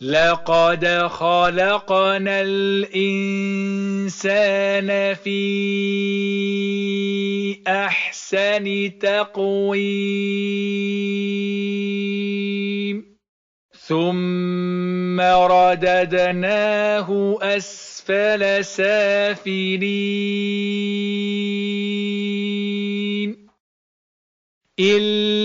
لقد خلقنا الإنسان في أحسن تقويم. ثم رددناه أسفل سافلين.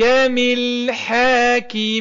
باحكم الحاكمين